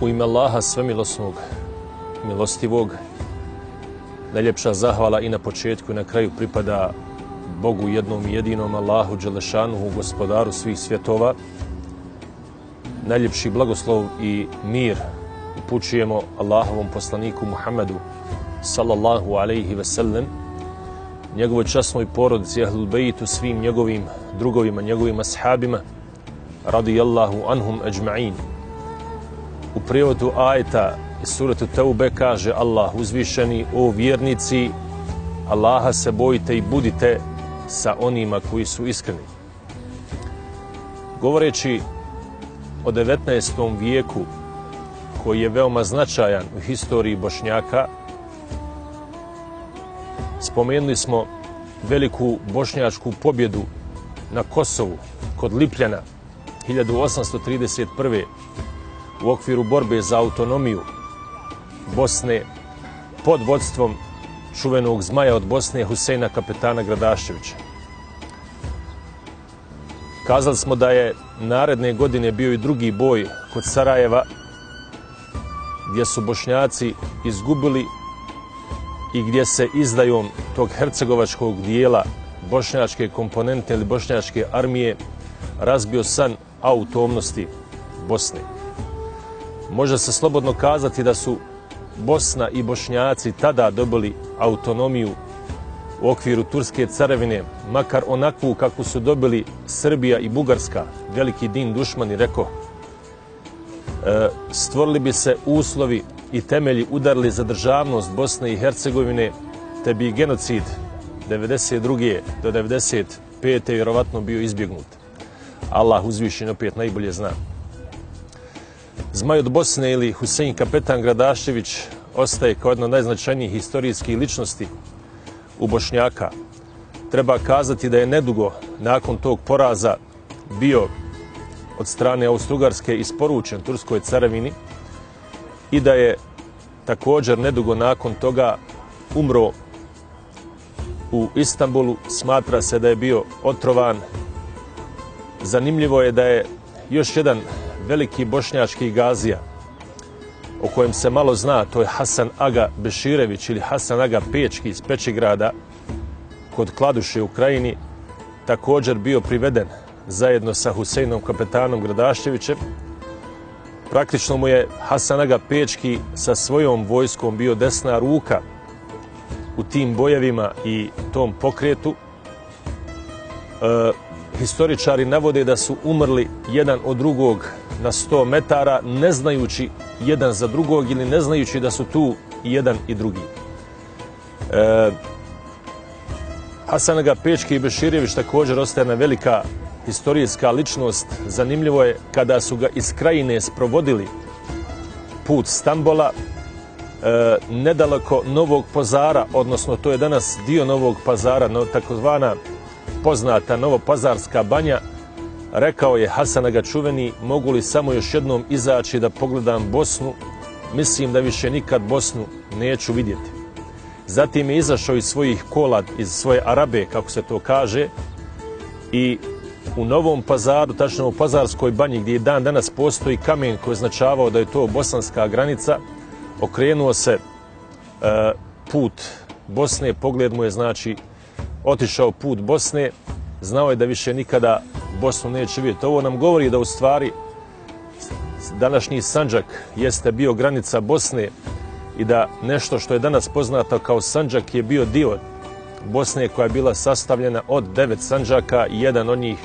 U ime Allaha svemilosnog, milostivog, najljepša zahvala i na početku i na kraju pripada Bogu jednom i jedinom Allahu Đelešanuhu, gospodaru svih svjetova. Najljepši blagoslov i mir upućujemo Allahovom poslaniku Muhammedu sallallahu alaihi ve sellem, njegovoj časnoj porodici Ahlul Bejitu, svim njegovim drugovima, njegovim ashabima, radijallahu anhum ajma'in. U prijevodu ajeta iz suratu Teube kaže Allah uzvišeni o vjernici Allaha se bojite i budite sa onima koji su iskreni. Govoreći o 19. vijeku koji je veoma značajan u historiji Bošnjaka, spomenuli smo veliku bošnjačku pobjedu na Kosovu kod Lipljana 1831 u okviru borbe za autonomiju Bosne pod vodstvom čuvenog zmaja od Bosne Huseina kapetana Gradaševića. Kazali smo da je naredne godine bio i drugi boj kod Sarajeva gdje su bošnjaci izgubili i gdje se izdajom tog hercegovačkog dijela bošnjačke komponente ili bošnjačke armije razbio san autonomnosti Bosne. Može se slobodno kazati da su Bosna i Bošnjaci tada dobili autonomiju u okviru Turske carevine, makar onakvu kakvu su dobili Srbija i Bugarska, veliki din dušmani, rekao, e, stvorili bi se uslovi i temelji udarili za državnost Bosne i Hercegovine, te bi genocid 92. do 95. vjerovatno bio izbjegnut. Allah uzvišen opet najbolje zna. Zmaj od Bosne ili Husein Kapetan Gradašević ostaje kao jedna od najznačajnijih historijskih ličnosti u Bošnjaka. Treba kazati da je nedugo nakon tog poraza bio od strane Austrugarske isporučen Turskoj caravini i da je također nedugo nakon toga umro u Istanbulu. Smatra se da je bio otrovan. Zanimljivo je da je još jedan veliki bošnjački gazija o kojem se malo zna, to je Hasan Aga Beširević ili Hasan Aga Pečki iz Pečigrada kod Kladuše u Krajini, također bio priveden zajedno sa Huseinom kapetanom Gradašćevićem. Praktično mu je Hasan Aga Pečki sa svojom vojskom bio desna ruka u tim bojevima i tom pokretu. E, historičari navode da su umrli jedan od drugog na 100 metara, ne znajući jedan za drugog ili ne znajući da su tu jedan i drugi. E, Hasan Aga Pečki i Beširjević također ostaje na velika historijska ličnost. Zanimljivo je kada su ga iz krajine sprovodili put Stambola, e, nedaleko Novog pazara, odnosno to je danas dio Novog pazara, no, takozvana poznata Novopazarska banja, rekao je Hasan ga čuveni, mogu li samo još jednom izaći da pogledam Bosnu, mislim da više nikad Bosnu neću vidjeti. Zatim je izašao iz svojih kola, iz svoje Arabe, kako se to kaže, i u Novom pazaru, tačno u Pazarskoj banji, gdje je dan danas postoji kamen koji je značavao da je to bosanska granica, okrenuo se e, put Bosne, pogled mu je znači otišao put Bosne, znao je da više nikada Bosnu neće vidjeti. Ovo nam govori da u stvari današnji Sanđak jeste bio granica Bosne i da nešto što je danas poznato kao Sanđak je bio dio Bosne koja je bila sastavljena od devet Sanđaka i jedan od njih,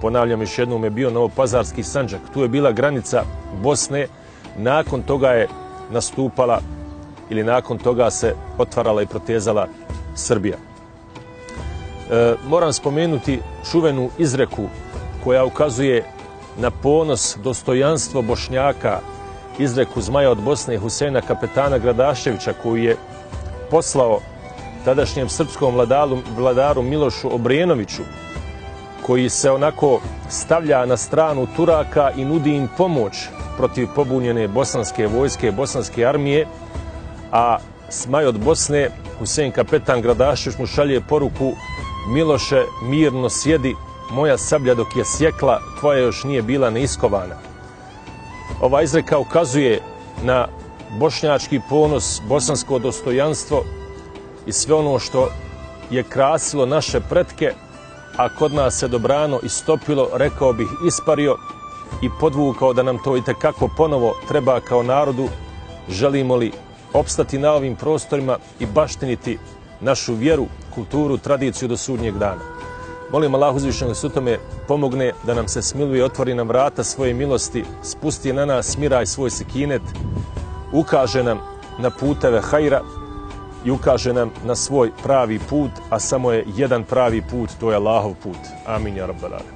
ponavljam još jednom, je bio Novopazarski Sanđak. Tu je bila granica Bosne, nakon toga je nastupala ili nakon toga se otvarala i protezala Srbija. E, moram spomenuti čuvenu izreku koja ukazuje na ponos dostojanstvo Bošnjaka, izreku Zmaja od Bosne i Husena kapetana Gradaševića koji je poslao tadašnjem srpskom vladaru, vladaru Milošu Obrenoviću koji se onako stavlja na stranu Turaka i nudi im pomoć protiv pobunjene bosanske vojske, bosanske armije, a Smaj od Bosne, Husein kapetan Gradašević mu šalje poruku Miloše, mirno sjedi, moja sablja dok je sjekla, tvoja još nije bila neiskovana. Ova izreka ukazuje na bošnjački ponos, bosansko dostojanstvo i sve ono što je krasilo naše pretke, a kod nas se dobrano istopilo, rekao bih, ispario i podvukao da nam to i tekako ponovo treba kao narodu, želimo li opstati na ovim prostorima i baštiniti našu vjeru, kulturu, tradiciju do sudnjeg dana. Molim Allah uzvišenog da tome pomogne da nam se smiluje, otvori nam vrata svoje milosti, spusti na nas miraj svoj sekinet, ukaže nam na puteve hajra i ukaže nam na svoj pravi put, a samo je jedan pravi put, to je Allahov put. Amin, ja rabbal alamin.